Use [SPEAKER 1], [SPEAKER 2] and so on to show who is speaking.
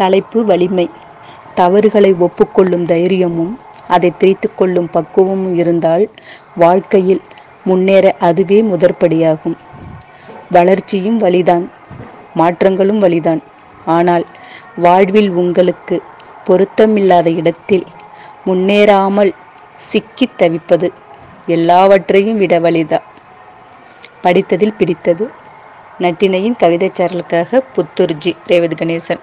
[SPEAKER 1] தலைப்பு வலிமை. தவறுகளை ஒப்புக்கொள்ளும் தைரியமும் அதை திரித்துக் கொள்ளும் பக்குவமும் இருந்தால் வாழ்க்கையில் முன்னேற அதுவே முதற்படியாகும். வளர்ச்சியும் வழிதான் மாற்றங்களும் வழிதான் ஆனால் வாழ்வில் உங்களுக்கு பொருத்தமில்லாத இடத்தில் முன்னேறாமல் சிக்கித் தவிப்பது எல்லாவற்றையும் விட வழிதான் படித்ததில் பிடித்தது. நட்டினையின் கவிதைச் சாரலுக்காக புத்தூர்ஜி ரேவதி கணேசன்.